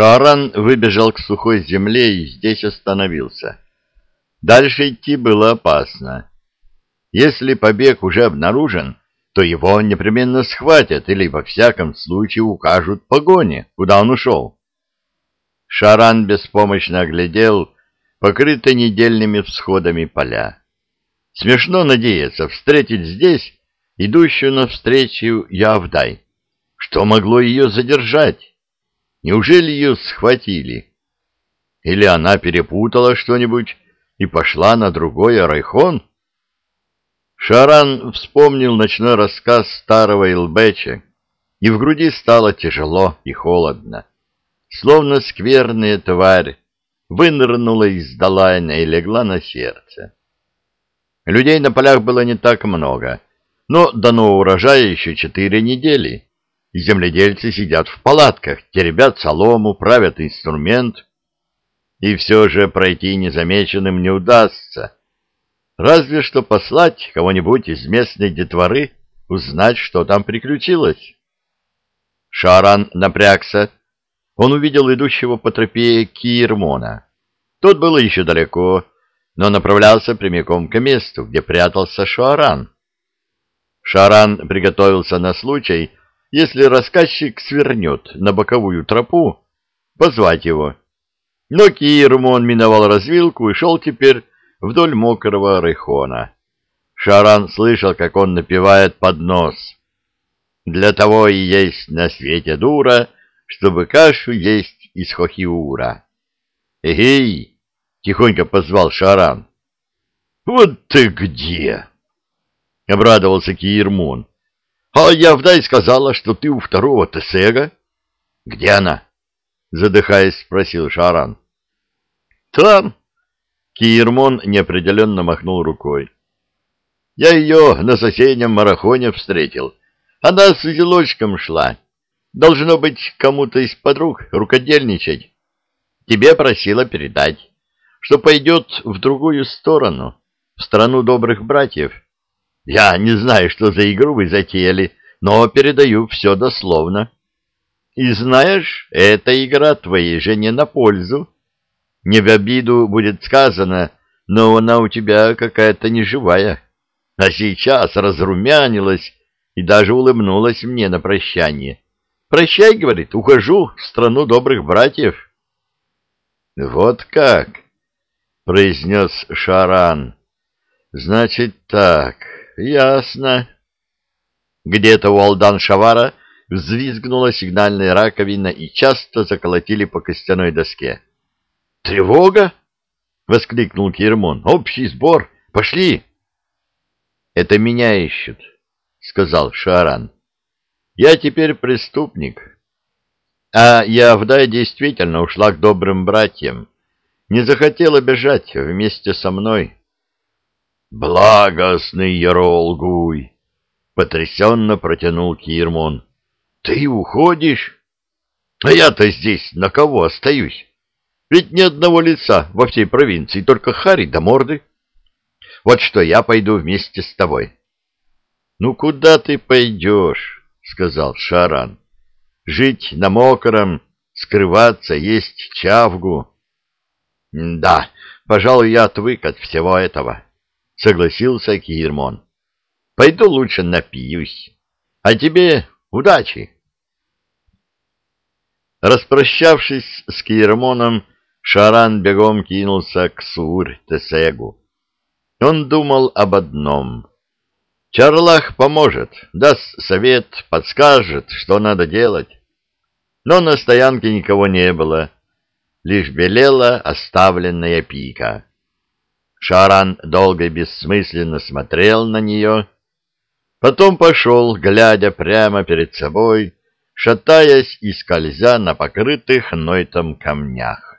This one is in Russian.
Шааран выбежал к сухой земле и здесь остановился. Дальше идти было опасно. Если побег уже обнаружен, то его непременно схватят или, во всяком случае, укажут погоне, куда он ушел. Шаран беспомощно оглядел покрытые недельными всходами поля. Смешно надеяться встретить здесь идущую навстречу Явдай. Что могло ее задержать? Неужели ее схватили? Или она перепутала что-нибудь и пошла на другой Арайхон? Шаран вспомнил ночной рассказ старого Илбеча, и в груди стало тяжело и холодно. Словно скверная тварь вынырнула из долайна и легла на сердце. Людей на полях было не так много, но до нового урожая еще четыре недели, земледельцы сидят в палатках, теребят солому, правят инструмент, и все же пройти незамеченным не удастся. Разве что послать кого-нибудь из местной детворы узнать, что там приключилось. Шаран напрягся. Он увидел идущего по тропе Кирмона. Тот был еще далеко, но направлялся прямиком к месту, где прятался Шаран. Шаран приготовился на случай, если рассказчик свернет на боковую тропу, позвать его. Но Кирмон миновал развилку и шел теперь вдоль мокрого рыхона. Шаран слышал, как он напевает под нос. «Для того и есть на свете дура, чтобы кашу есть из хохиура». «Эгей!» — тихонько позвал Шаран. «Вот ты где!» — обрадовался Киермон. А я вдай сказала, что ты у второго Тесега. Где она? Задыхаясь, спросил Шаран. Там. Киермон неопределенно махнул рукой. Я ее на соседнем марафоне встретил. Она с узелочком шла. Должно быть, кому-то из подруг рукодельничать. Тебе просила передать, что пойдет в другую сторону, в страну добрых братьев. Я не знаю, что за игру вы затеяли, но передаю все дословно. И знаешь, эта игра твоей жене на пользу. Не в обиду будет сказано, но она у тебя какая-то неживая. А сейчас разрумянилась и даже улыбнулась мне на прощание. «Прощай», — говорит, — «ухожу в страну добрых братьев». «Вот как?» — произнес Шаран. «Значит так, Ясно. Где-то у Алдан-Шавара взвизгнула сигнальная раковина и часто заколотили по костяной доске. «Тревога!» — воскликнул Кирмон. «Общий сбор! Пошли!» «Это меня ищут», — сказал Шаран. «Я теперь преступник. А Явдай действительно ушла к добрым братьям. Не захотела бежать вместе со мной». «Благостный Яролгуй!» — потрясенно протянул Кирмон. «Ты уходишь? А я-то здесь на кого остаюсь? Ведь ни одного лица во всей провинции, только Хари да морды. Вот что, я пойду вместе с тобой». «Ну куда ты пойдешь?» — сказал Шаран. «Жить на мокром, скрываться, есть чавгу». «Да, пожалуй, я отвык от всего этого» согласился Кирмон. Пойду лучше напьюсь. А тебе удачи. Распрощавшись с Кирмоном, Шаран бегом кинулся к Сур-Тесегу. Он думал об одном. Чарлах поможет, даст совет, подскажет, что надо делать. Но на стоянке никого не было, лишь белела оставленная пика. Шаран долго и бессмысленно смотрел на нее, потом пошел, глядя прямо перед собой, шатаясь и скользя на покрытых нойтом камнях.